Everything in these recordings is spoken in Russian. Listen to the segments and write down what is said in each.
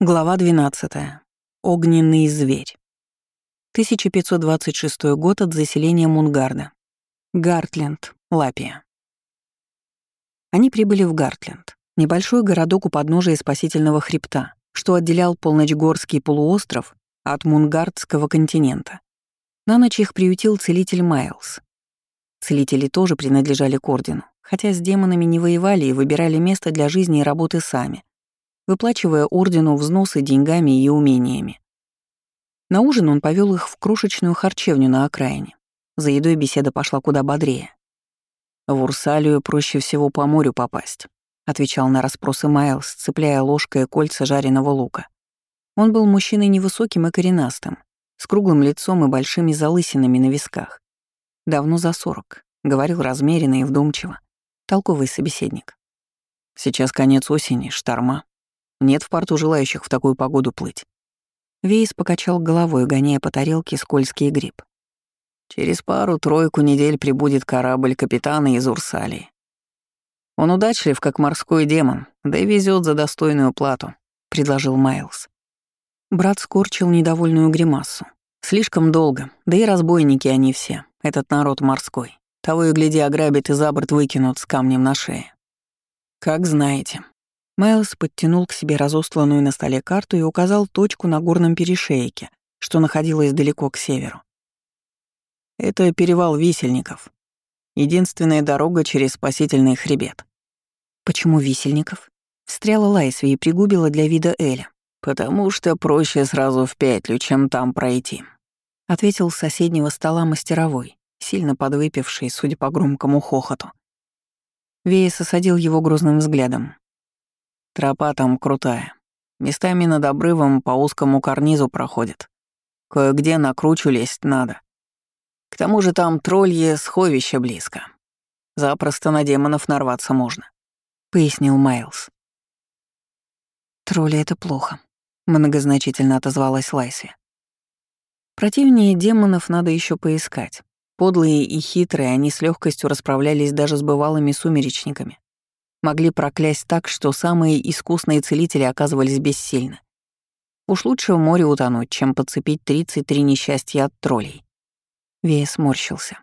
Глава 12. Огненный зверь. 1526 год от заселения Мунгарда. Гартленд, Лапия. Они прибыли в Гартленд, небольшой городок у подножия спасительного хребта, что отделял Полночгорский полуостров от Мунгардского континента. На ночь их приютил целитель Майлз. Целители тоже принадлежали к ордену, хотя с демонами не воевали и выбирали место для жизни и работы сами — выплачивая ордену взносы деньгами и умениями. На ужин он повел их в крошечную харчевню на окраине. За едой беседа пошла куда бодрее. «В Урсалию проще всего по морю попасть», — отвечал на расспросы Майлз, цепляя ложкой кольца жареного лука. Он был мужчиной невысоким и коренастым, с круглым лицом и большими залысинами на висках. Давно за сорок, говорил размеренно и вдумчиво. Толковый собеседник. Сейчас конец осени, шторма. Нет в порту желающих в такую погоду плыть. Вейс покачал головой, гоняя по тарелке скользкий гриб. Через пару-тройку недель прибудет корабль капитана из Урсалии. Он удачлив, как морской демон, да и везет за достойную плату, предложил Майлз. Брат скорчил недовольную гримасу. Слишком долго, да и разбойники они все, этот народ морской. Того и гляди ограбят и за борт выкинут с камнем на шее. Как знаете, Майлз подтянул к себе разосланную на столе карту и указал точку на горном перешейке, что находилось далеко к северу. Это перевал Висельников. Единственная дорога через спасительный хребет. Почему Висельников? Встряла Лайсви и пригубила для вида Эля. «Потому что проще сразу в петлю, чем там пройти», — ответил с соседнего стола мастеровой, сильно подвыпивший, судя по громкому хохоту. Веес осадил его грозным взглядом. Тропа там крутая. Местами над обрывом по узкому карнизу проходит. Кое-где на кручу лезть надо. К тому же там троллье сховище близко. Запросто на демонов нарваться можно», — пояснил Майлз. «Тролли — это плохо», — многозначительно отозвалась Лайси. Противнее демонов надо еще поискать. Подлые и хитрые, они с легкостью расправлялись даже с бывалыми сумеречниками могли проклясть так, что самые искусные целители оказывались бессильны. Уж лучше в море утонуть, чем подцепить 33 несчастья от троллей. Вея сморщился.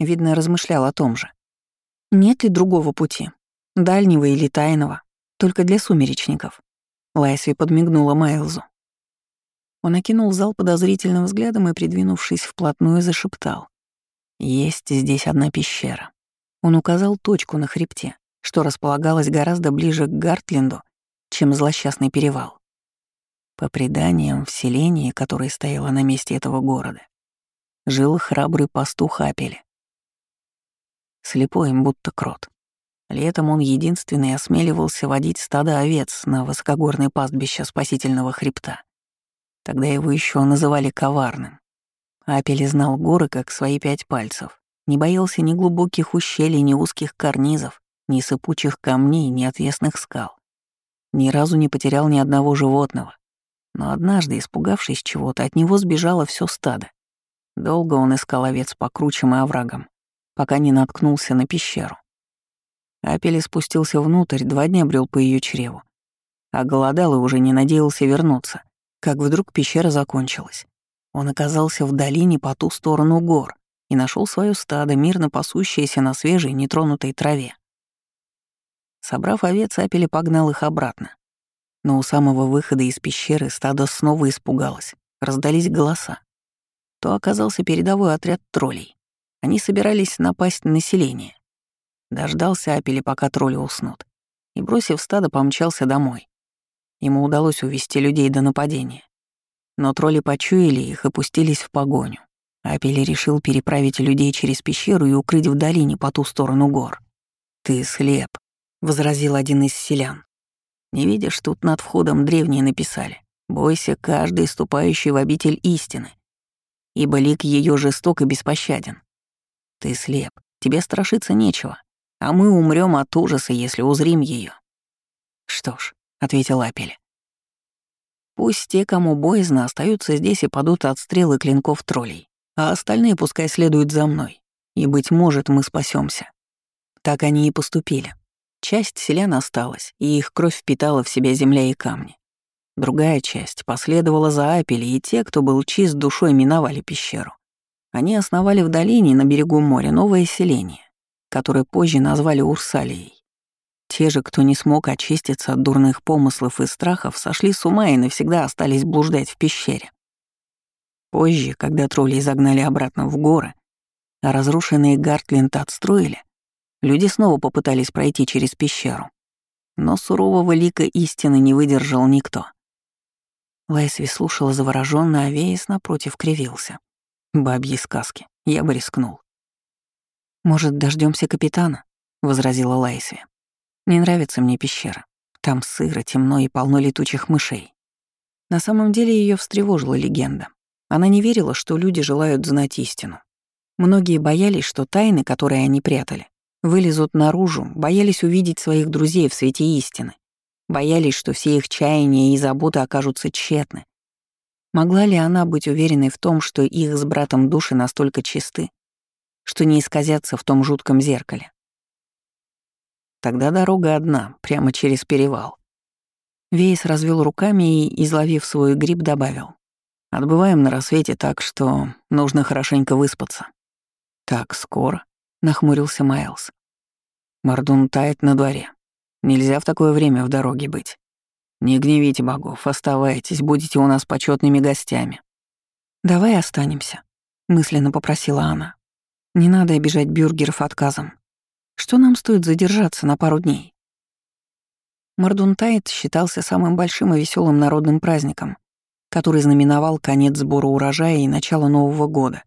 Видно, размышлял о том же. Нет ли другого пути? Дальнего или тайного? Только для сумеречников. Лайсви подмигнула Майлзу. Он окинул зал подозрительным взглядом и, придвинувшись вплотную, зашептал. «Есть здесь одна пещера». Он указал точку на хребте что располагалось гораздо ближе к Гартленду, чем злосчастный перевал. По преданиям, в селении, которое стояло на месте этого города, жил храбрый пастух Апели. Слепой будто крот. Летом он единственный осмеливался водить стадо овец на высокогорное пастбище спасительного хребта. Тогда его еще называли коварным. Апели знал горы как свои пять пальцев, не боялся ни глубоких ущелий, ни узких карнизов, ни сыпучих камней, ни отвесных скал. Ни разу не потерял ни одного животного. Но однажды, испугавшись чего-то, от него сбежало все стадо. Долго он искал овец по кручам и оврагам, пока не наткнулся на пещеру. Апель спустился внутрь, два дня брел по ее чреву. А голодал и уже не надеялся вернуться, как вдруг пещера закончилась. Он оказался в долине по ту сторону гор и нашел свое стадо, мирно пасущееся на свежей, нетронутой траве. Собрав овец, Апели погнал их обратно. Но у самого выхода из пещеры стадо снова испугалось. Раздались голоса. То оказался передовой отряд троллей. Они собирались напасть на население. Дождался Апели, пока тролли уснут. И, бросив стадо, помчался домой. Ему удалось увести людей до нападения. Но тролли почуяли их и пустились в погоню. Апели решил переправить людей через пещеру и укрыть в долине по ту сторону гор. «Ты слеп», возразил один из селян. «Не видишь, тут над входом древние написали. Бойся каждый, ступающий в обитель истины, ибо лик ее жесток и беспощаден. Ты слеп, тебе страшиться нечего, а мы умрем от ужаса, если узрим ее. «Что ж», — ответил Апель. «Пусть те, кому боязно, остаются здесь и падут от стрелы клинков троллей, а остальные пускай следуют за мной, и, быть может, мы спасемся. Так они и поступили. Часть селян осталась, и их кровь впитала в себя земля и камни. Другая часть последовала за Апели, и те, кто был чист душой, миновали пещеру. Они основали в долине на берегу моря новое селение, которое позже назвали Урсалией. Те же, кто не смог очиститься от дурных помыслов и страхов, сошли с ума и навсегда остались блуждать в пещере. Позже, когда тролли загнали обратно в горы, а разрушенные Гартленд отстроили, люди снова попытались пройти через пещеру. Но сурового лика истины не выдержал никто. Лайсви слушала заворожённо, а Вейс напротив кривился. Бабьи сказки. Я бы рискнул. «Может, дождемся капитана?» — возразила Лайсви. «Не нравится мне пещера. Там сыро, темно и полно летучих мышей». На самом деле ее встревожила легенда. Она не верила, что люди желают знать истину. Многие боялись, что тайны, которые они прятали, вылезут наружу, боялись увидеть своих друзей в свете истины. Боялись, что все их чаяния и заботы окажутся тщетны. Могла ли она быть уверенной в том, что их с братом души настолько чисты, что не исказятся в том жутком зеркале? Тогда дорога одна, прямо через перевал. Вейс развел руками и, изловив свой гриб, добавил. «Отбываем на рассвете так, что нужно хорошенько выспаться». «Так скоро?» — нахмурился Майлз. Мордун тает на дворе. Нельзя в такое время в дороге быть. Не гневите богов, оставайтесь, будете у нас почетными гостями. Давай останемся, мысленно попросила она. Не надо обижать бюргеров отказом. Что нам стоит задержаться на пару дней? Мордунтайт считался самым большим и веселым народным праздником, который знаменовал конец сбора урожая и начало Нового года.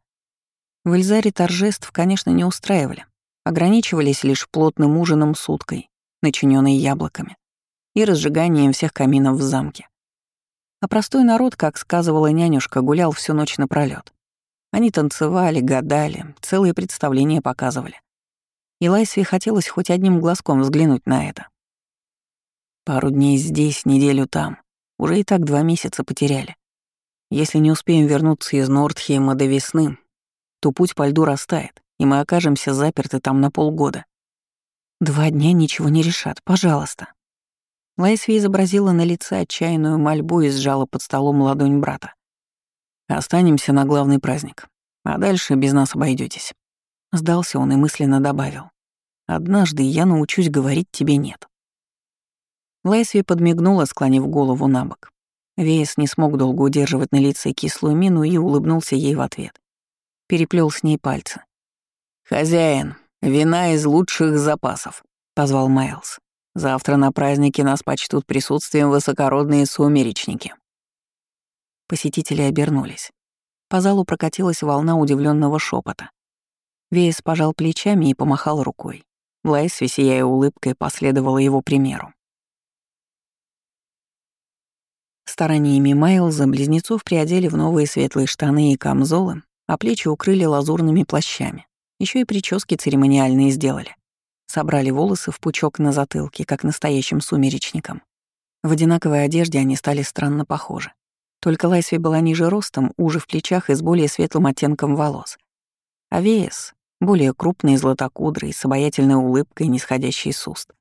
В Эльзаре торжеств, конечно, не устраивали, ограничивались лишь плотным ужином с уткой, начиненный яблоками, и разжиганием всех каминов в замке. А простой народ, как сказывала нянюшка, гулял всю ночь напролёт. Они танцевали, гадали, целые представления показывали. И Лайсви хотелось хоть одним глазком взглянуть на это. Пару дней здесь, неделю там. Уже и так два месяца потеряли. Если не успеем вернуться из Нордхейма до весны, то путь по льду растает, и мы окажемся заперты там на полгода. Два дня ничего не решат, пожалуйста. Лайсви изобразила на лице отчаянную мольбу и сжала под столом ладонь брата. «Останемся на главный праздник, а дальше без нас обойдетесь. Сдался он и мысленно добавил. «Однажды я научусь говорить тебе «нет». Лайсви подмигнула, склонив голову на бок. Вейс не смог долго удерживать на лице кислую мину и улыбнулся ей в ответ. Переплел с ней пальцы. «Хозяин, «Вина из лучших запасов», — позвал Майлз. «Завтра на празднике нас почтут присутствием высокородные сумеречники». Посетители обернулись. По залу прокатилась волна удивленного шепота. Вейс пожал плечами и помахал рукой. Лайс, сияя улыбкой, последовала его примеру. Стараниями Майлза близнецов приодели в новые светлые штаны и камзолы, а плечи укрыли лазурными плащами. Еще и прически церемониальные сделали. Собрали волосы в пучок на затылке, как настоящим сумеречникам. В одинаковой одежде они стали странно похожи. Только Лайсви была ниже ростом, уже в плечах и с более светлым оттенком волос. А Веес — более крупный, златокудрый, с обаятельной улыбкой, нисходящий с уст.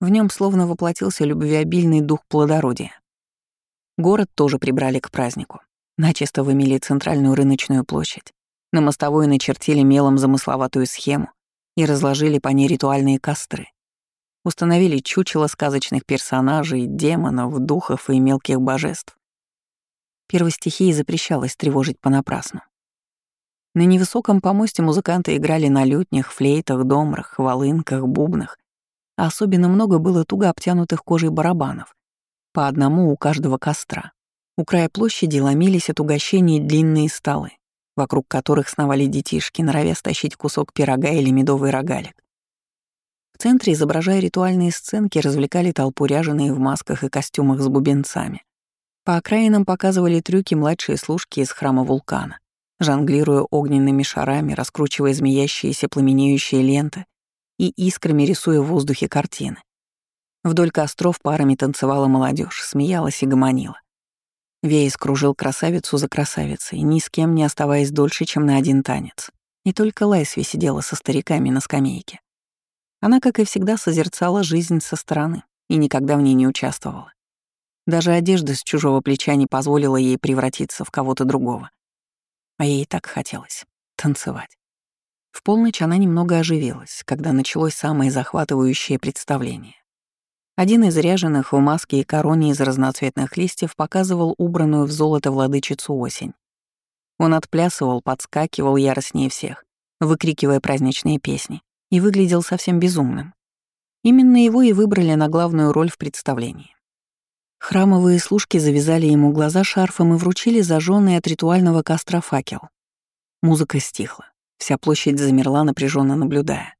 В нем словно воплотился любвеобильный дух плодородия. Город тоже прибрали к празднику. Начисто вымели центральную рыночную площадь. На мостовой начертили мелом замысловатую схему и разложили по ней ритуальные костры. Установили чучело сказочных персонажей, демонов, духов и мелких божеств. Первой стихии запрещалось тревожить понапрасну. На невысоком помосте музыканты играли на лютнях, флейтах, домрах, волынках, бубнах. А особенно много было туго обтянутых кожей барабанов, по одному у каждого костра. У края площади ломились от угощений длинные столы, вокруг которых сновали детишки, норовя стащить кусок пирога или медовый рогалик. В центре, изображая ритуальные сценки, развлекали толпу ряженые в масках и костюмах с бубенцами. По окраинам показывали трюки младшие служки из храма вулкана, жонглируя огненными шарами, раскручивая змеящиеся пламенеющие ленты и искрами рисуя в воздухе картины. Вдоль костров парами танцевала молодежь, смеялась и гомонила. Вейс кружил красавицу за красавицей, ни с кем не оставаясь дольше, чем на один танец. И только Лайсви сидела со стариками на скамейке. Она, как и всегда, созерцала жизнь со стороны и никогда в ней не участвовала. Даже одежда с чужого плеча не позволила ей превратиться в кого-то другого. А ей так хотелось танцевать. В полночь она немного оживилась, когда началось самое захватывающее представление. Один из ряженых в маске и короне из разноцветных листьев показывал убранную в золото владычицу осень. Он отплясывал, подскакивал яростнее всех, выкрикивая праздничные песни, и выглядел совсем безумным. Именно его и выбрали на главную роль в представлении. Храмовые служки завязали ему глаза шарфом и вручили зажженный от ритуального костра факел. Музыка стихла. Вся площадь замерла, напряженно наблюдая.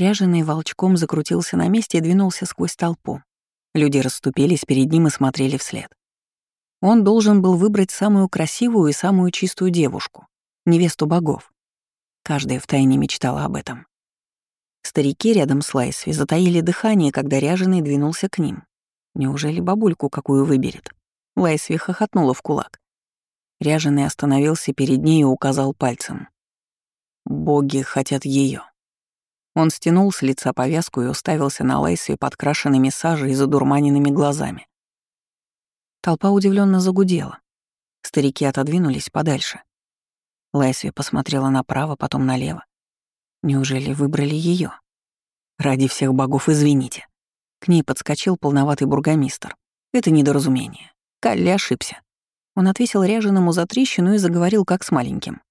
Ряженый волчком закрутился на месте и двинулся сквозь толпу. Люди расступились перед ним и смотрели вслед. Он должен был выбрать самую красивую и самую чистую девушку, невесту богов. Каждая втайне мечтала об этом. Старики рядом с Лайсви затаили дыхание, когда ряженый двинулся к ним. Неужели бабульку какую выберет? Лайсви хохотнула в кулак. Ряженый остановился перед ней и указал пальцем. «Боги хотят ее. Он стянул с лица повязку и уставился на Лейси подкрашенными сажей и задурманенными глазами. Толпа удивленно загудела. Старики отодвинулись подальше. Лайсви посмотрела направо, потом налево. Неужели выбрали ее? Ради всех богов извините. К ней подскочил полноватый бургомистр. Это недоразумение. Калли ошибся. Он отвесил ряженому за трещину и заговорил как с маленьким.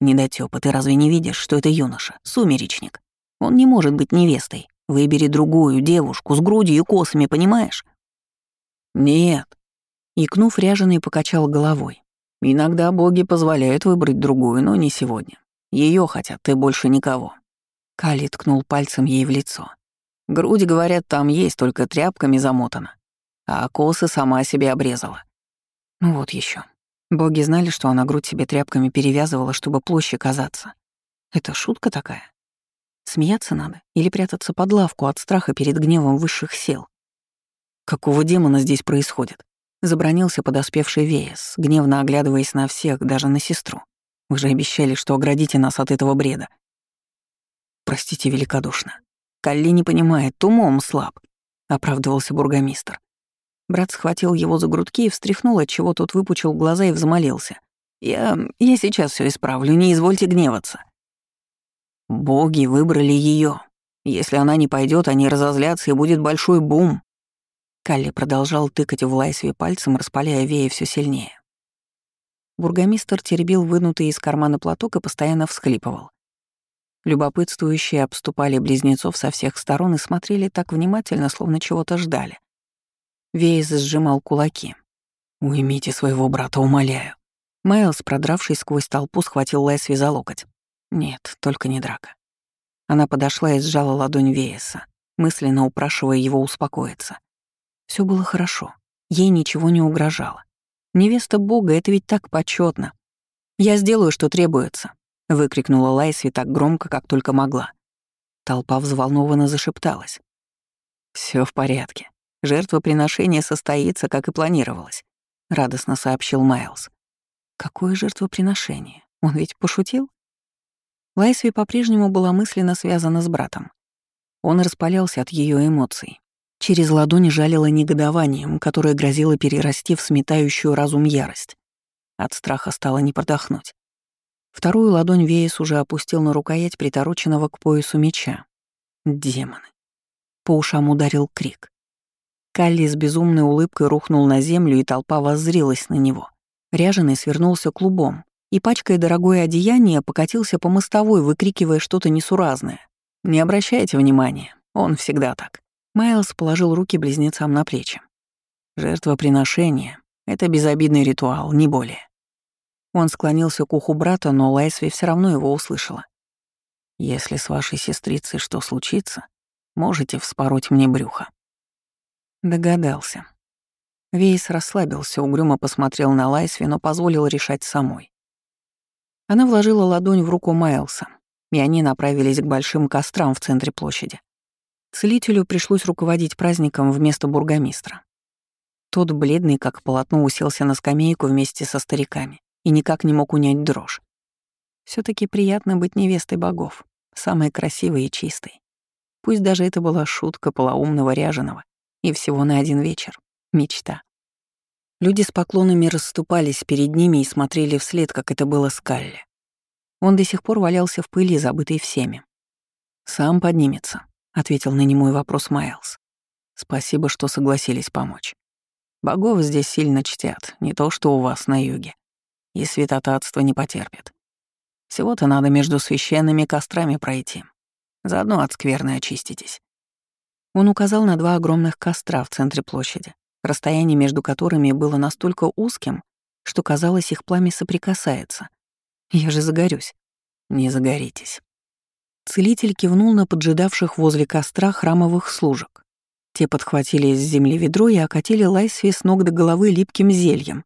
«Недотёпа, ты разве не видишь, что это юноша, сумеречник? Он не может быть невестой. Выбери другую девушку с грудью и косами, понимаешь? Нет. Икнув, ряженый покачал головой. Иногда боги позволяют выбрать другую, но не сегодня. Ее хотят, ты больше никого. Кали ткнул пальцем ей в лицо. Грудь, говорят, там есть, только тряпками замотана. А косы сама себе обрезала. Ну вот еще. Боги знали, что она грудь себе тряпками перевязывала, чтобы площадь казаться. Это шутка такая? Смеяться надо или прятаться под лавку от страха перед гневом высших сил? Какого демона здесь происходит? Забронился подоспевший Веяс, гневно оглядываясь на всех, даже на сестру. Вы же обещали, что оградите нас от этого бреда. Простите великодушно. Калли не понимает, умом слаб, — оправдывался бургомистр. Брат схватил его за грудки и встряхнул, отчего тот выпучил глаза и взмолился. «Я... я сейчас все исправлю, не извольте гневаться». Боги выбрали ее. Если она не пойдет, они разозлятся, и будет большой бум. Калли продолжал тыкать в Лайсве пальцем, распаляя вея все сильнее. Бургомистр теребил вынутый из кармана платок и постоянно всхлипывал. Любопытствующие обступали близнецов со всех сторон и смотрели так внимательно, словно чего-то ждали. Вейс сжимал кулаки. «Уймите своего брата, умоляю». Майлз, продравшись сквозь толпу, схватил Лайсви за локоть. Нет, только не драка. Она подошла и сжала ладонь Вееса, мысленно упрашивая его успокоиться. Все было хорошо, ей ничего не угрожало. Невеста Бога — это ведь так почетно. «Я сделаю, что требуется», — выкрикнула Лайсви так громко, как только могла. Толпа взволнованно зашепталась. Все в порядке. Жертвоприношение состоится, как и планировалось», — радостно сообщил Майлз. «Какое жертвоприношение? Он ведь пошутил?» Лайсви по-прежнему была мысленно связана с братом. Он распалялся от ее эмоций. Через ладони жалило негодованием, которое грозило перерасти в сметающую разум ярость. От страха стало не продохнуть. Вторую ладонь Веес уже опустил на рукоять притороченного к поясу меча. Демоны. По ушам ударил крик. Калли с безумной улыбкой рухнул на землю, и толпа воззрилась на него. Ряженый свернулся клубом, и, пачкая дорогое одеяние, покатился по мостовой, выкрикивая что-то несуразное. «Не обращайте внимания, он всегда так». Майлз положил руки близнецам на плечи. «Жертвоприношение — это безобидный ритуал, не более». Он склонился к уху брата, но Лайсви все равно его услышала. «Если с вашей сестрицей что случится, можете вспороть мне брюхо». Догадался. Вейс расслабился, угрюмо посмотрел на Лайсви, но позволил решать самой. Она вложила ладонь в руку Майлса, и они направились к большим кострам в центре площади. Целителю пришлось руководить праздником вместо бургомистра. Тот, бледный как полотно, уселся на скамейку вместе со стариками и никак не мог унять дрожь. все таки приятно быть невестой богов, самой красивой и чистой. Пусть даже это была шутка полоумного ряженого, и всего на один вечер. Мечта. Люди с поклонами расступались перед ними и смотрели вслед, как это было с Калли. Он до сих пор валялся в пыли, забытый всеми. «Сам поднимется», — ответил на немой вопрос Майлз. «Спасибо, что согласились помочь. Богов здесь сильно чтят, не то что у вас на юге. И святотатство не потерпит. Всего-то надо между священными кострами пройти. Заодно от скверны очиститесь». Он указал на два огромных костра в центре площади, расстояние между которыми было настолько узким, что казалось, их пламя соприкасается. «Я же загорюсь». «Не загоритесь». Целитель кивнул на поджидавших возле костра храмовых служек. Те подхватили из земли ведро и окатили Лайсви с ног до головы липким зельем.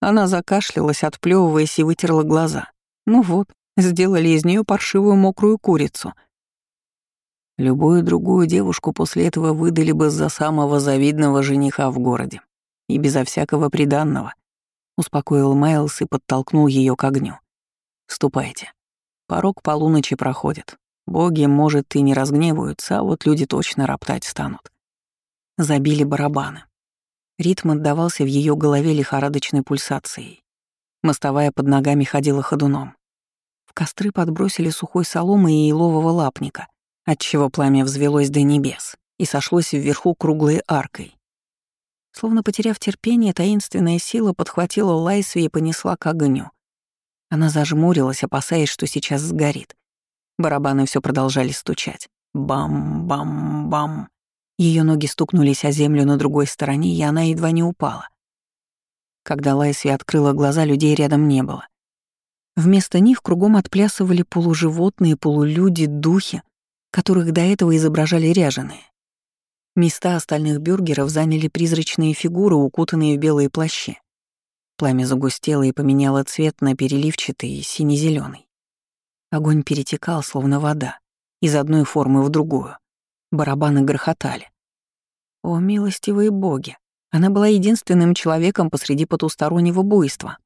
Она закашлялась, отплевываясь и вытерла глаза. Ну вот, сделали из нее паршивую мокрую курицу. Любую другую девушку после этого выдали бы за самого завидного жениха в городе. И безо всякого приданного. Успокоил Майлз и подтолкнул ее к огню. «Ступайте. Порог полуночи проходит. Боги, может, и не разгневаются, а вот люди точно роптать станут. Забили барабаны. Ритм отдавался в ее голове лихорадочной пульсацией. Мостовая под ногами ходила ходуном. В костры подбросили сухой соломы и елового лапника, отчего пламя взвелось до небес и сошлось вверху круглой аркой. Словно потеряв терпение, таинственная сила подхватила Лайсви и понесла к огню. Она зажмурилась, опасаясь, что сейчас сгорит. Барабаны все продолжали стучать. Бам-бам-бам. Ее ноги стукнулись о землю на другой стороне, и она едва не упала. Когда Лайсви открыла глаза, людей рядом не было. Вместо них кругом отплясывали полуживотные, полулюди, духи, которых до этого изображали ряженые. Места остальных бюргеров заняли призрачные фигуры, укутанные в белые плащи. Пламя загустело и поменяло цвет на переливчатый и сине зеленый Огонь перетекал, словно вода, из одной формы в другую. Барабаны грохотали. О, милостивые боги! Она была единственным человеком посреди потустороннего буйства.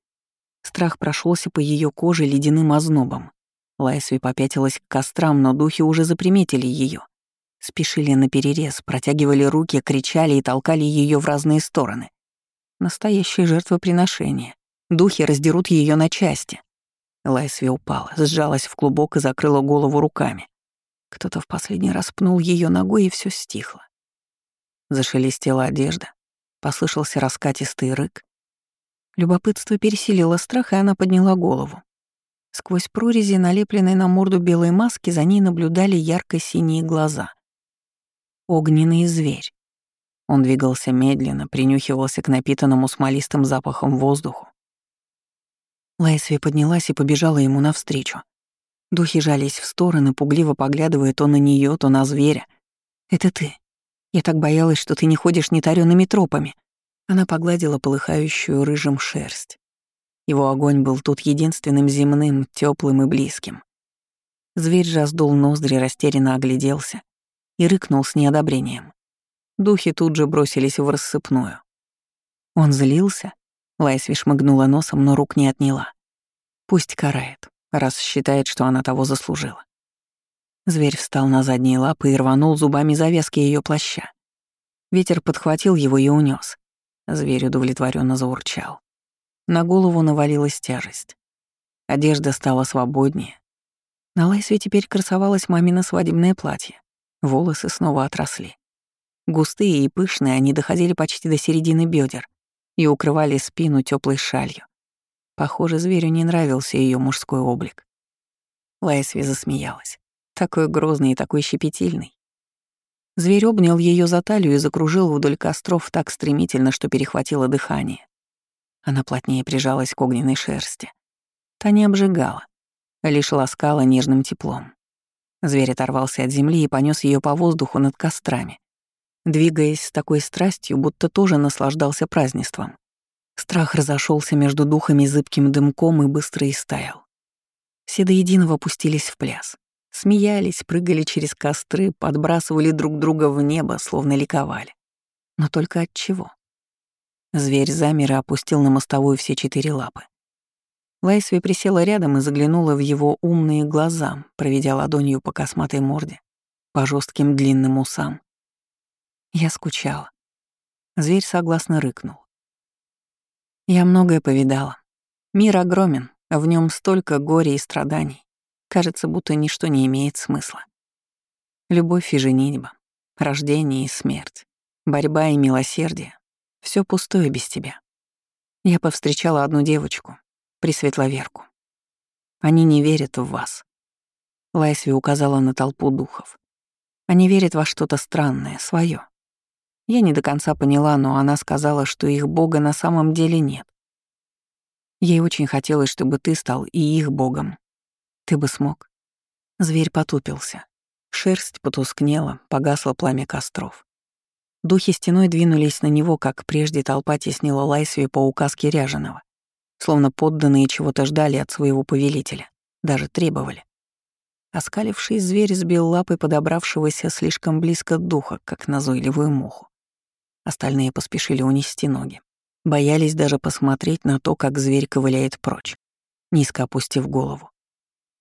Страх прошелся по ее коже ледяным ознобом. Лайсви попятилась к кострам, но духи уже заприметили ее. Спешили на перерез, протягивали руки, кричали и толкали ее в разные стороны. Настоящее жертвоприношение. Духи раздерут ее на части. Лайсви упала, сжалась в клубок и закрыла голову руками. Кто-то в последний раз пнул ее ногой, и все стихло. Зашелестела одежда, послышался раскатистый рык. Любопытство пересилило страх, и она подняла голову. Сквозь прорези, налепленной на морду белой маски, за ней наблюдали ярко-синие глаза. Огненный зверь. Он двигался медленно, принюхивался к напитанному смолистым запахом воздуху, Лайсви поднялась и побежала ему навстречу. Духи жались в стороны, пугливо поглядывая то на нее, то на зверя. «Это ты. Я так боялась, что ты не ходишь нетарёными тропами». Она погладила полыхающую рыжим шерсть. Его огонь был тут единственным земным, теплым и близким. Зверь раздул ноздри, растерянно огляделся и рыкнул с неодобрением. Духи тут же бросились в рассыпную. Он злился, Лайсви шмыгнула носом, но рук не отняла. Пусть карает, раз считает, что она того заслужила. Зверь встал на задние лапы и рванул зубами завески ее плаща. Ветер подхватил его и унес. Зверь удовлетворенно заурчал. На голову навалилась тяжесть. Одежда стала свободнее. На Лайсве теперь красовалось мамино свадебное платье. Волосы снова отросли. Густые и пышные, они доходили почти до середины бедер, и укрывали спину теплой шалью. Похоже, зверю не нравился ее мужской облик. Лайсви засмеялась. Такой грозный и такой щепетильный. Зверь обнял ее за талию и закружил вдоль костров так стремительно, что перехватило дыхание. Она плотнее прижалась к огненной шерсти. Та не обжигала, а лишь ласкала нежным теплом. Зверь оторвался от земли и понес ее по воздуху над кострами, двигаясь с такой страстью, будто тоже наслаждался празднеством. Страх разошелся между духами зыбким дымком и быстро истаял. Все до единого пустились в пляс. Смеялись, прыгали через костры, подбрасывали друг друга в небо, словно ликовали. Но только от чего? Зверь замер и опустил на мостовую все четыре лапы. Лайсви присела рядом и заглянула в его умные глаза, проведя ладонью по косматой морде, по жестким длинным усам, я скучала. Зверь согласно рыкнул. Я многое повидала. Мир огромен, а в нем столько горя и страданий. Кажется, будто ничто не имеет смысла. Любовь и женитьба, рождение и смерть, борьба и милосердие — все пустое без тебя. Я повстречала одну девочку, Пресветловерку. Они не верят в вас. Лайсви указала на толпу духов. Они верят во что-то странное, свое. Я не до конца поняла, но она сказала, что их бога на самом деле нет. Ей очень хотелось, чтобы ты стал и их богом. Ты бы смог. Зверь потупился. Шерсть потускнела, погасло пламя костров. Духи стеной двинулись на него, как прежде толпа теснила Лайсви по указке Ряженого. Словно подданные чего-то ждали от своего повелителя, даже требовали. Оскаливший зверь сбил лапой подобравшегося слишком близко духа, как назойливую муху. Остальные поспешили унести ноги. Боялись даже посмотреть на то, как зверь ковыляет прочь, низко опустив голову.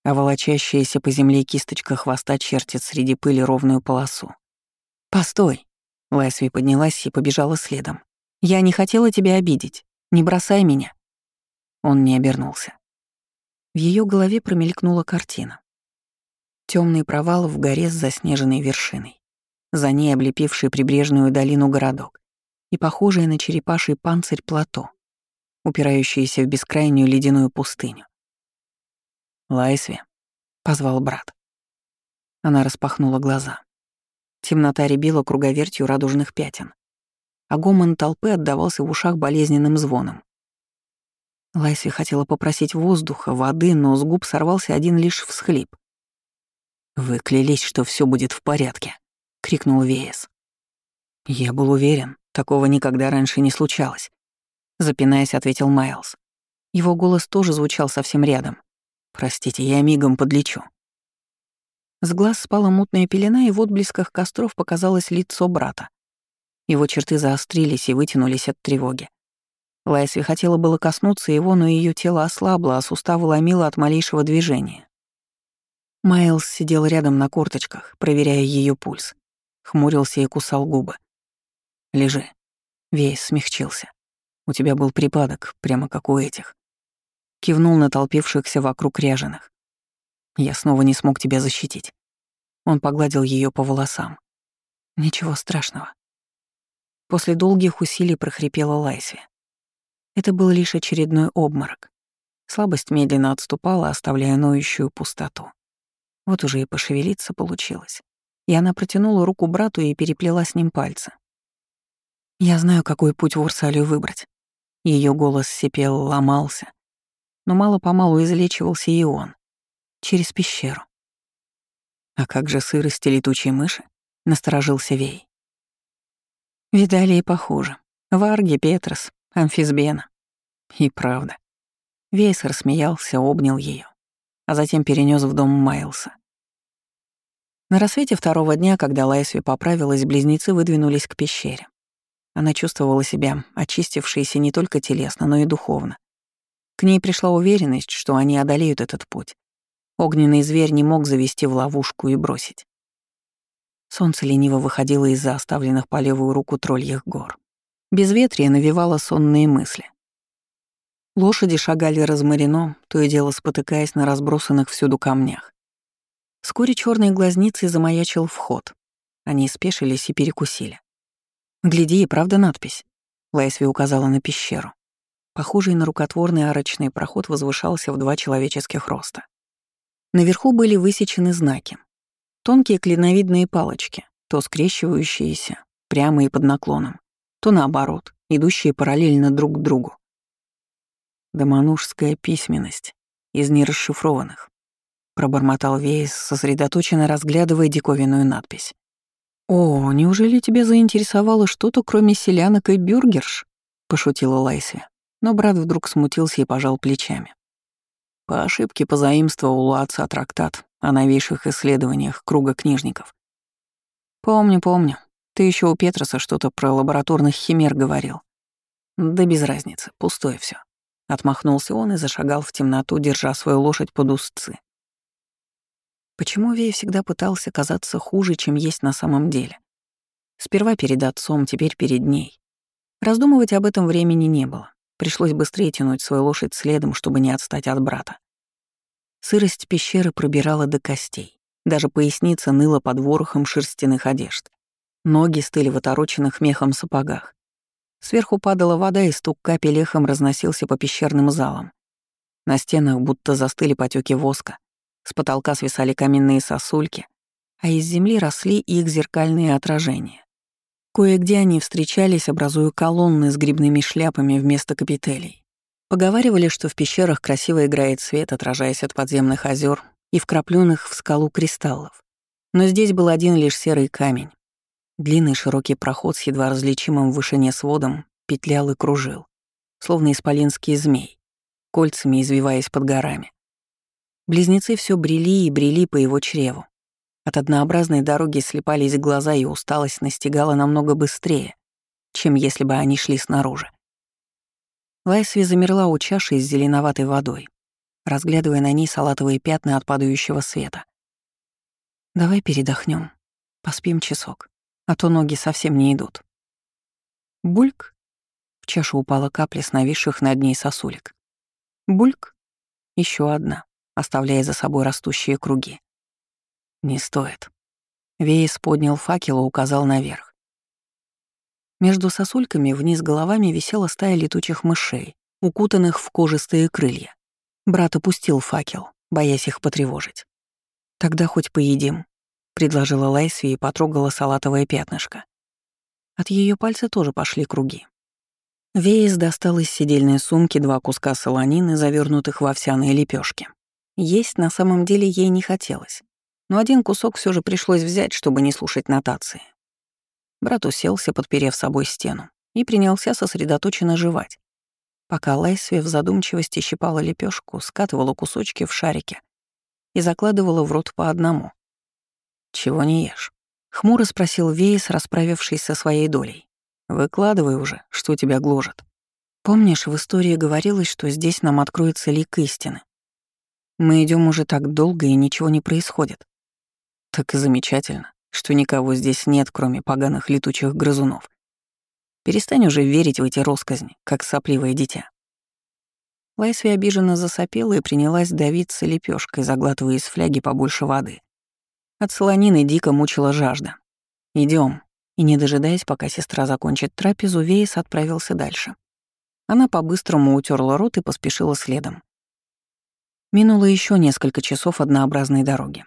А волочащаяся по земле кисточка хвоста чертит среди пыли ровную полосу. «Постой!» Лайсви поднялась и побежала следом. «Я не хотела тебя обидеть. Не бросай меня». Он не обернулся. В ее голове промелькнула картина. Темный провал в горе с заснеженной вершиной. За ней облепивший прибрежную долину городок и похожее на черепаший панцирь плато, упирающееся в бескрайнюю ледяную пустыню. «Лайсви», — позвал брат. Она распахнула глаза. Темнота рябила круговертью радужных пятен, а гомон толпы отдавался в ушах болезненным звоном. Лайсви хотела попросить воздуха, воды, но с губ сорвался один лишь всхлип. «Вы клялись, что все будет в порядке», — крикнул Веес. «Я был уверен, такого никогда раньше не случалось», — запинаясь, ответил Майлз. Его голос тоже звучал совсем рядом. «Простите, я мигом подлечу». С глаз спала мутная пелена, и в отблесках костров показалось лицо брата. Его черты заострились и вытянулись от тревоги. Лайсви хотела было коснуться его, но ее тело ослабло, а суставы ломило от малейшего движения. Майлз сидел рядом на корточках, проверяя ее пульс. Хмурился и кусал губы. «Лежи». Вейс смягчился. «У тебя был припадок, прямо как у этих». Кивнул на толпившихся вокруг ряженых. «Я снова не смог тебя защитить». Он погладил ее по волосам. «Ничего страшного». После долгих усилий прохрипела Лайсви. Это был лишь очередной обморок. Слабость медленно отступала, оставляя ноющую пустоту. Вот уже и пошевелиться получилось. И она протянула руку брату и переплела с ним пальцы. «Я знаю, какой путь в Урсалию выбрать». Ее голос сипел, ломался. Но мало-помалу излечивался и он. Через пещеру. «А как же сырость и летучие мыши?» — насторожился Вей. Видали и похуже. Варги, Петрос, Амфисбена. И правда. Вейс рассмеялся, обнял ее а затем перенес в дом Майлса. На рассвете второго дня, когда Лайсви поправилась, близнецы выдвинулись к пещере. Она чувствовала себя очистившейся не только телесно, но и духовно. К ней пришла уверенность, что они одолеют этот путь. Огненный зверь не мог завести в ловушку и бросить. Солнце лениво выходило из-за оставленных по левую руку тролльих гор. Безветрие навевало сонные мысли. Лошади шагали размарено, то и дело спотыкаясь на разбросанных всюду камнях. Вскоре черные глазницы замаячил вход. Они спешились и перекусили. «Гляди, и правда надпись», — Лайсви указала на пещеру. Похожий на рукотворный арочный проход возвышался в два человеческих роста. Наверху были высечены знаки. Тонкие клиновидные палочки, то скрещивающиеся, прямо и под наклоном, то наоборот, идущие параллельно друг к другу. «Домонужская письменность из нерасшифрованных», — пробормотал Вейс, сосредоточенно разглядывая диковинную надпись. «О, неужели тебя заинтересовало что-то, кроме селянок и бюргерш?» — пошутила Лайси. Но брат вдруг смутился и пожал плечами. По ошибке позаимствовал у отца трактат о новейших исследованиях круга книжников. «Помню, помню. Ты еще у Петроса что-то про лабораторных химер говорил. Да без разницы, пустое все. Отмахнулся он и зашагал в темноту, держа свою лошадь под узцы. Почему Вей всегда пытался казаться хуже, чем есть на самом деле? Сперва перед отцом, теперь перед ней. Раздумывать об этом времени не было. Пришлось быстрее тянуть свою лошадь следом, чтобы не отстать от брата. Сырость пещеры пробирала до костей. Даже поясница ныла под ворохом шерстяных одежд. Ноги стыли в отороченных мехом сапогах. Сверху падала вода, и стук капель эхом разносился по пещерным залам. На стенах будто застыли потеки воска. С потолка свисали каменные сосульки, а из земли росли их зеркальные отражения. Кое-где они встречались, образуя колонны с грибными шляпами вместо капителей. Поговаривали, что в пещерах красиво играет свет, отражаясь от подземных озер и вкрапленных в скалу кристаллов. Но здесь был один лишь серый камень. Длинный широкий проход с едва различимым в вышине сводом петлял и кружил, словно исполинский змей, кольцами извиваясь под горами. Близнецы все брели и брели по его чреву, от однообразной дороги слепались глаза, и усталость настигала намного быстрее, чем если бы они шли снаружи. Лайсви замерла у чаши с зеленоватой водой, разглядывая на ней салатовые пятна от падающего света. «Давай передохнем, поспим часок, а то ноги совсем не идут». Бульк. В чашу упала капля с нависших над ней сосулек. Бульк. Еще одна, оставляя за собой растущие круги. «Не стоит». Вейс поднял факел и указал наверх. Между сосульками вниз головами висела стая летучих мышей, укутанных в кожистые крылья. Брат опустил факел, боясь их потревожить. «Тогда хоть поедим», — предложила Лайсви и потрогала салатовое пятнышко. От ее пальца тоже пошли круги. Вейс достал из сидельной сумки два куска солонины, завернутых в овсяные лепешки. Есть на самом деле ей не хотелось но один кусок все же пришлось взять, чтобы не слушать нотации. Брат уселся, подперев собой стену, и принялся сосредоточенно жевать, пока Лайсви в задумчивости щипала лепешку, скатывала кусочки в шарике и закладывала в рот по одному. «Чего не ешь?» — хмуро спросил Вейс, расправившись со своей долей. «Выкладывай уже, что тебя гложет». Помнишь, в истории говорилось, что здесь нам откроется лик истины? Мы идем уже так долго, и ничего не происходит. Так и замечательно, что никого здесь нет, кроме поганых летучих грызунов. Перестань уже верить в эти росказни, как сопливое дитя. Лайсви обиженно засопела и принялась давиться лепешкой, заглатывая из фляги побольше воды. От солонины дико мучила жажда. Идем. И не дожидаясь, пока сестра закончит трапезу, Вейс отправился дальше. Она по-быстрому утерла рот и поспешила следом. Минуло еще несколько часов однообразной дороги.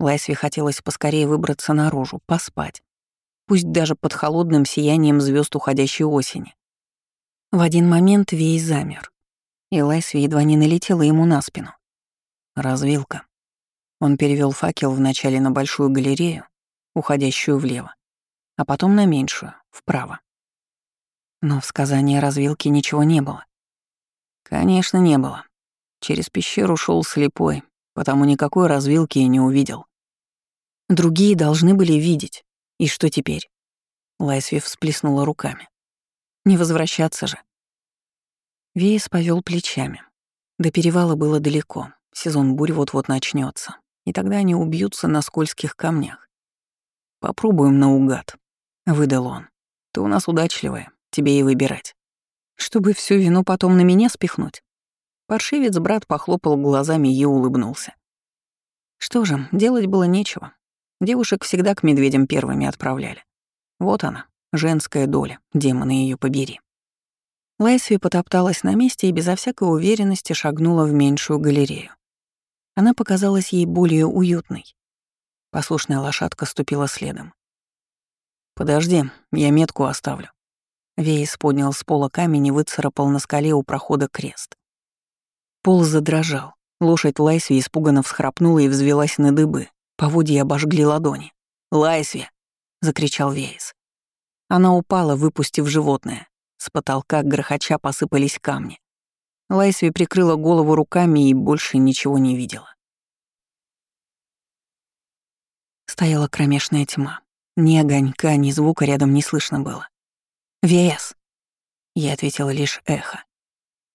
Лайсви хотелось поскорее выбраться наружу, поспать. Пусть даже под холодным сиянием звезд уходящей осени. В один момент Вей замер, и Лайсви едва не налетела ему на спину. Развилка. Он перевел факел вначале на большую галерею, уходящую влево, а потом на меньшую, вправо. Но в сказании развилки ничего не было. Конечно, не было. Через пещеру шел слепой, потому никакой развилки и не увидел. Другие должны были видеть. И что теперь? Лайсви всплеснула руками. Не возвращаться же. Вейс повел плечами. До перевала было далеко. Сезон бурь вот-вот начнется, и тогда они убьются на скользких камнях. «Попробуем наугад», — выдал он. «Ты у нас удачливая, тебе и выбирать. Чтобы всю вину потом на меня спихнуть?» Паршивец брат похлопал глазами и улыбнулся. Что же, делать было нечего. Девушек всегда к медведям первыми отправляли. Вот она, женская доля, демоны ее побери. Лайсви потопталась на месте и безо всякой уверенности шагнула в меньшую галерею. Она показалась ей более уютной. Послушная лошадка ступила следом. «Подожди, я метку оставлю». Вейс поднял с пола камень и выцарапал на скале у прохода крест. Пол задрожал. Лошадь Лайсви испуганно всхрапнула и взвелась на дыбы. Поводья обожгли ладони. «Лайсви!» — закричал Вейс. Она упала, выпустив животное. С потолка грохоча посыпались камни. Лайсви прикрыла голову руками и больше ничего не видела. Стояла кромешная тьма. Ни огонька, ни звука рядом не слышно было. «Вес!» Я ответила лишь эхо.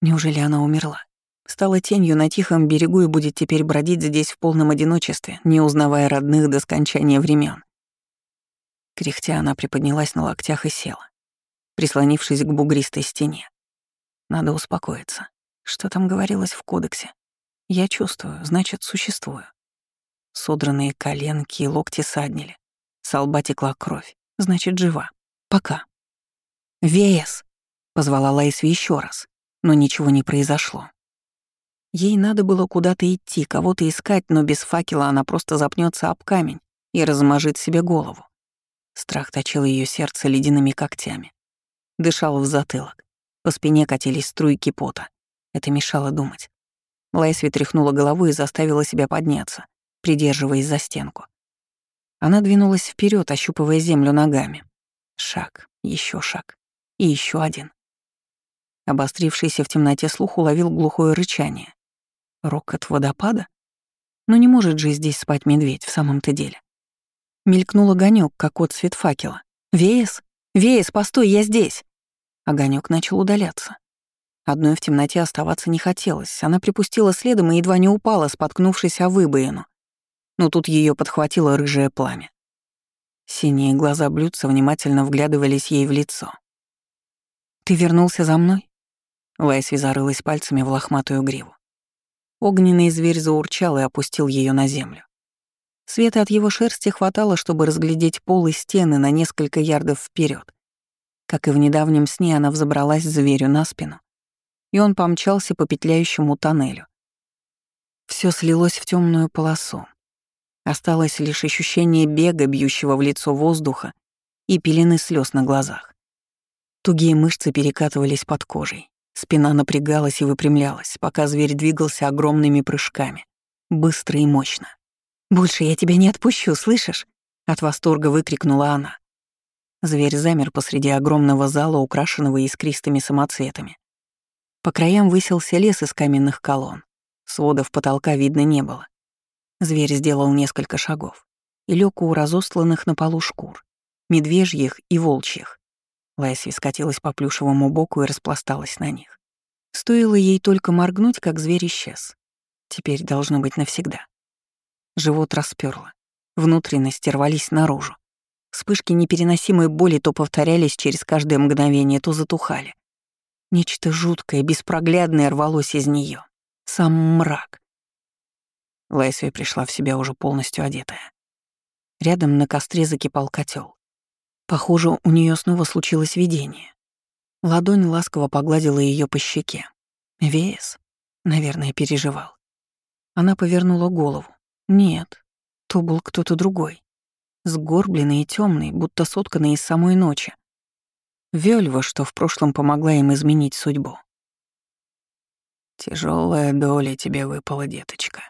Неужели она умерла? Стала тенью на тихом берегу и будет теперь бродить здесь в полном одиночестве, не узнавая родных до скончания времен. Кряхтя она приподнялась на локтях и села, прислонившись к бугристой стене. Надо успокоиться. Что там говорилось в кодексе? Я чувствую, значит, существую. Содранные коленки и локти саднили. С лба текла кровь. Значит, жива. Пока. «Веес!» — позвала Лайсви еще раз, но ничего не произошло. Ей надо было куда-то идти, кого-то искать, но без факела она просто запнется об камень и размажет себе голову. Страх точил ее сердце ледяными когтями. Дышал в затылок. По спине катились струйки пота. Это мешало думать. Лайсви тряхнула головой и заставила себя подняться, придерживаясь за стенку. Она двинулась вперед, ощупывая землю ногами. Шаг, еще шаг и еще один. Обострившийся в темноте слух уловил глухое рычание. Рокот водопада? Но не может же здесь спать медведь в самом-то деле. Мелькнул огонек, как от свет факела. «Веес? Веес, постой, я здесь!» Огонек начал удаляться. Одной в темноте оставаться не хотелось. Она припустила следом и едва не упала, споткнувшись о выбоину. Но тут ее подхватило рыжее пламя. Синие глаза блюдца внимательно вглядывались ей в лицо. «Ты вернулся за мной?» Лайсви зарылась пальцами в лохматую гриву. Огненный зверь заурчал и опустил ее на землю. Света от его шерсти хватало, чтобы разглядеть пол и стены на несколько ярдов вперед. Как и в недавнем сне, она взобралась зверю на спину, и он помчался по петляющему тоннелю. Все слилось в темную полосу. Осталось лишь ощущение бега, бьющего в лицо воздуха, и пелены слез на глазах. Тугие мышцы перекатывались под кожей. Спина напрягалась и выпрямлялась, пока зверь двигался огромными прыжками, быстро и мощно. «Больше я тебя не отпущу, слышишь?» — от восторга выкрикнула она. Зверь замер посреди огромного зала, украшенного искристыми самоцветами. По краям высился лес из каменных колонн. Сводов потолка видно не было. Зверь сделал несколько шагов и лег у разостланных на полу шкур, медвежьих и волчьих. Лайси скатилась по плюшевому боку и распласталась на них. Стоило ей только моргнуть, как зверь исчез. Теперь должно быть навсегда. Живот расперло, внутренности рвались наружу. Вспышки непереносимой боли то повторялись через каждое мгновение, то затухали. Нечто жуткое, беспроглядное рвалось из нее. Сам мрак. Лайсви пришла в себя уже полностью одетая. Рядом на костре закипал котел. Похоже, у нее снова случилось видение. Ладонь ласково погладила ее по щеке. Вес, наверное, переживал. Она повернула голову. Нет, то был кто-то другой. Сгорбленный и темный, будто сотканный из самой ночи. Вельва, что в прошлом помогла им изменить судьбу. Тяжелая доля тебе выпала, деточка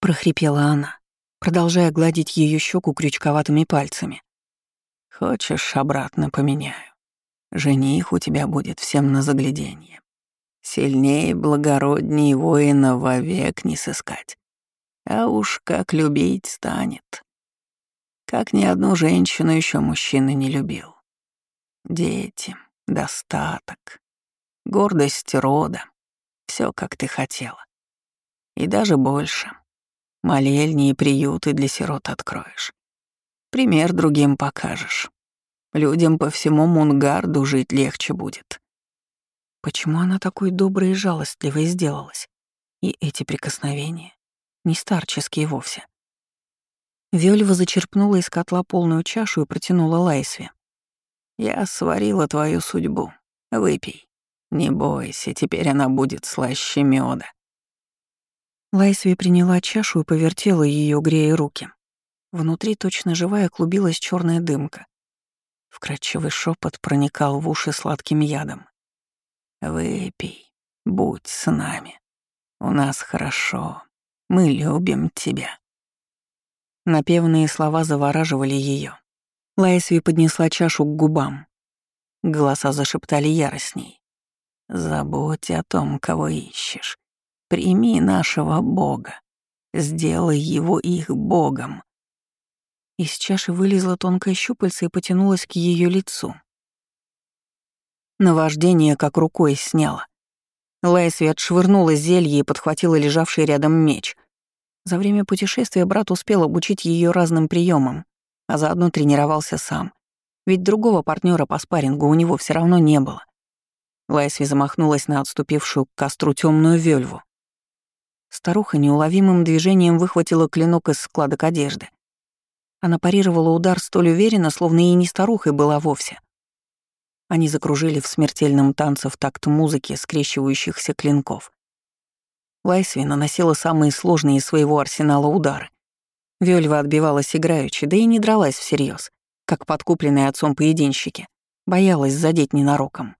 прохрипела она, продолжая гладить ее щеку крючковатыми пальцами. Хочешь, обратно поменяю. Жених у тебя будет всем на загляденье. Сильнее, благороднее воина вовек не сыскать. А уж как любить станет. Как ни одну женщину еще мужчина не любил. Дети, достаток, гордость рода. все как ты хотела. И даже больше. Молельни и приюты для сирот откроешь. Пример другим покажешь. Людям по всему Мунгарду жить легче будет. Почему она такой доброй и жалостливой сделалась? И эти прикосновения? Не старческие вовсе. Вельва зачерпнула из котла полную чашу и протянула Лайсве. «Я сварила твою судьбу. Выпей. Не бойся, теперь она будет слаще меда. Лайсви приняла чашу и повертела ее, грея руки. Внутри, точно живая, клубилась черная дымка. Вкрадчивый шепот проникал в уши сладким ядом. «Выпей, будь с нами. У нас хорошо. Мы любим тебя». Напевные слова завораживали ее. Лайсви поднесла чашу к губам. Голоса зашептали яростней. «Забудь о том, кого ищешь. Прими нашего Бога. Сделай его их Богом. Из чаши вылезла тонкая щупальца и потянулась к ее лицу. Наваждение как рукой сняло. Лайсви отшвырнула зелье и подхватила лежавший рядом меч. За время путешествия брат успел обучить ее разным приемам, а заодно тренировался сам. Ведь другого партнера по спаррингу у него все равно не было. Лайсви замахнулась на отступившую к костру темную вельву. Старуха неуловимым движением выхватила клинок из складок одежды. Она парировала удар столь уверенно, словно и не старухой была вовсе. Они закружили в смертельном танце в такт музыки скрещивающихся клинков. Лайсви наносила самые сложные из своего арсенала удары. Вельва отбивалась играючи, да и не дралась всерьез, как подкупленные отцом поединщики. Боялась задеть ненароком.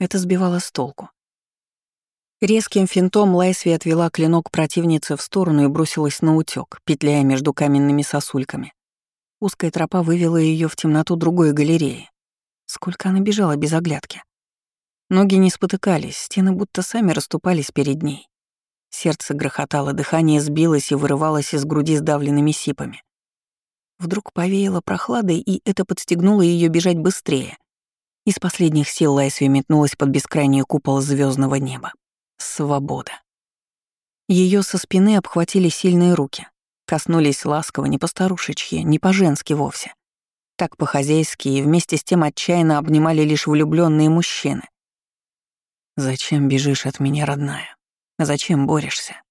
Это сбивало с толку. Резким финтом Лайсви отвела клинок противницы в сторону и бросилась на утёк, петляя между каменными сосульками. Узкая тропа вывела ее в темноту другой галереи. Сколько она бежала без оглядки. Ноги не спотыкались, стены будто сами расступались перед ней. Сердце грохотало, дыхание сбилось и вырывалось из груди сдавленными сипами. Вдруг повеяло прохладой, и это подстегнуло ее бежать быстрее. Из последних сил Лайсви метнулась под бескрайний купол звездного неба. Свобода. Ее со спины обхватили сильные руки, коснулись ласково, не по-старушечьи, не по-женски вовсе. Так по-хозяйски и вместе с тем отчаянно обнимали лишь влюбленные мужчины. «Зачем бежишь от меня, родная? Зачем борешься?»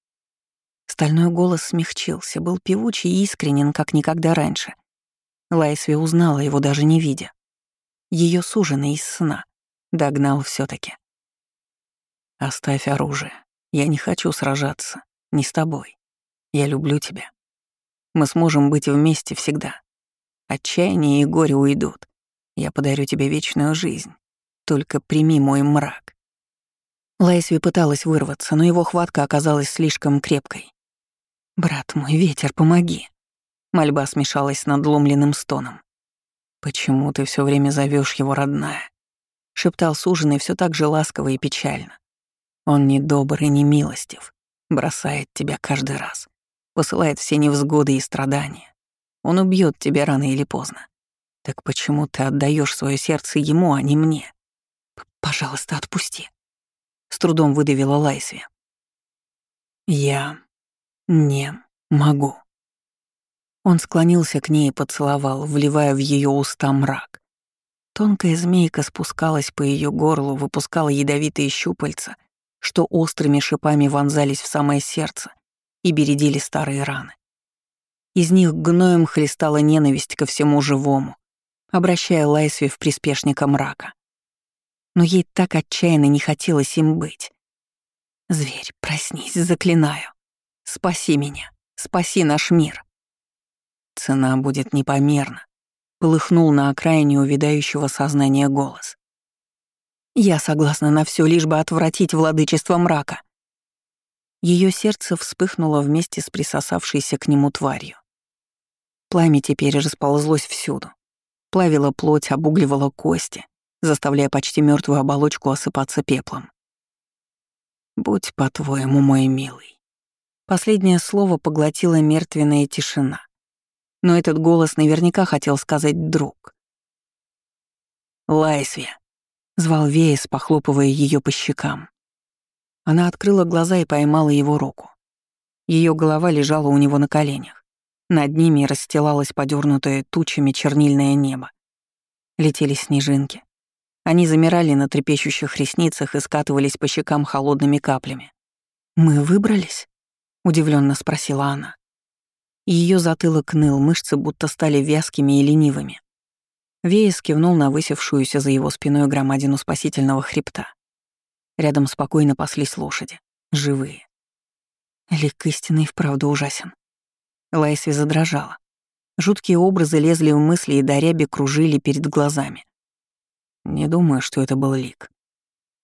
Стальной голос смягчился, был певучий и искренен, как никогда раньше. Лайсви узнала его, даже не видя ее суженый из сна. Догнал все таки «Оставь оружие. Я не хочу сражаться. Не с тобой. Я люблю тебя. Мы сможем быть вместе всегда. Отчаяние и горе уйдут. Я подарю тебе вечную жизнь. Только прими мой мрак». Лайсви пыталась вырваться, но его хватка оказалась слишком крепкой. «Брат мой, ветер, помоги!» Мольба смешалась с надломленным стоном. «Почему ты все время зовешь его родная?» — шептал суженый все так же ласково и печально. «Он не добр и не милостив, бросает тебя каждый раз, посылает все невзгоды и страдания. Он убьет тебя рано или поздно. Так почему ты отдаешь свое сердце ему, а не мне? Пожалуйста, отпусти!» С трудом выдавила Лайсви. «Я не могу». Он склонился к ней и поцеловал, вливая в ее уста мрак. Тонкая змейка спускалась по ее горлу, выпускала ядовитые щупальца, что острыми шипами вонзались в самое сердце и бередили старые раны. Из них гноем хлестала ненависть ко всему живому, обращая Лайсви в приспешника мрака. Но ей так отчаянно не хотелось им быть. «Зверь, проснись, заклинаю. Спаси меня, спаси наш мир». Цена будет непомерна. Полыхнул на окраине увядающего сознания голос. Я согласна на все, лишь бы отвратить владычество мрака. Ее сердце вспыхнуло вместе с присосавшейся к нему тварью. Пламя теперь расползлось всюду. Плавило плоть, обугливало кости, заставляя почти мертвую оболочку осыпаться пеплом. «Будь по-твоему, мой милый». Последнее слово поглотила мертвенная тишина но этот голос наверняка хотел сказать «друг». «Лайсви», — звал Вейс, похлопывая ее по щекам. Она открыла глаза и поймала его руку. Ее голова лежала у него на коленях. Над ними расстилалось подернутое тучами чернильное небо. Летели снежинки. Они замирали на трепещущих ресницах и скатывались по щекам холодными каплями. «Мы выбрались?» — удивленно спросила она. Ее затылок ныл, мышцы будто стали вязкими и ленивыми. Веес кивнул на высевшуюся за его спиной громадину спасительного хребта. Рядом спокойно паслись лошади. Живые. Лик истины и вправду ужасен. Лайсви задрожала. Жуткие образы лезли в мысли и до ряби кружили перед глазами. Не думаю, что это был лик.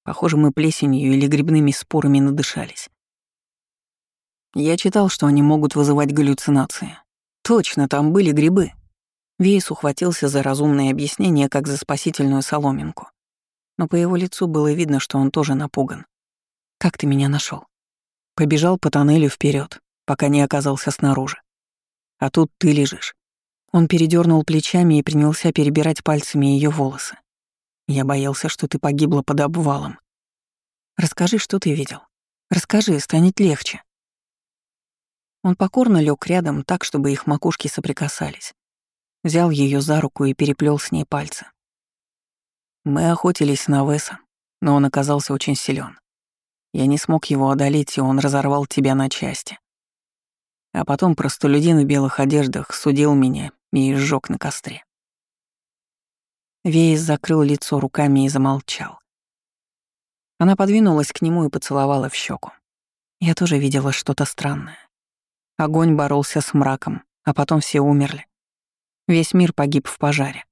Похоже, мы плесенью или грибными спорами надышались. Я читал, что они могут вызывать галлюцинации. Точно, там были грибы. Вейс ухватился за разумное объяснение, как за спасительную соломинку. Но по его лицу было видно, что он тоже напуган. «Как ты меня нашел? Побежал по тоннелю вперед, пока не оказался снаружи. А тут ты лежишь. Он передернул плечами и принялся перебирать пальцами ее волосы. Я боялся, что ты погибла под обвалом. Расскажи, что ты видел. Расскажи, станет легче. Он покорно лег рядом так, чтобы их макушки соприкасались. Взял ее за руку и переплел с ней пальцы. Мы охотились на Веса. но он оказался очень силен. Я не смог его одолеть, и он разорвал тебя на части. А потом простолюдин в белых одеждах судил меня и сжег на костре. Вейс закрыл лицо руками и замолчал. Она подвинулась к нему и поцеловала в щеку. Я тоже видела что-то странное. Огонь боролся с мраком, а потом все умерли. Весь мир погиб в пожаре.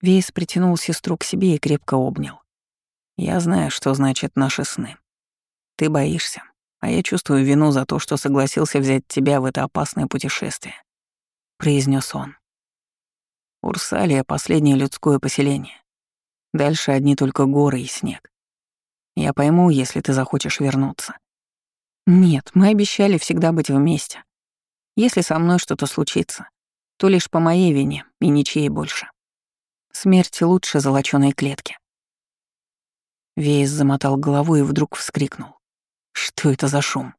Вейс притянул сестру к себе и крепко обнял. «Я знаю, что значит наши сны. Ты боишься, а я чувствую вину за то, что согласился взять тебя в это опасное путешествие», — произнес он. Урсалия — последнее людское поселение. Дальше одни только горы и снег. Я пойму, если ты захочешь вернуться. Нет, мы обещали всегда быть вместе. Если со мной что-то случится, то лишь по моей вине и ничьей больше. Смерть лучше золочёной клетки. Вейс замотал головой и вдруг вскрикнул. Что это за шум?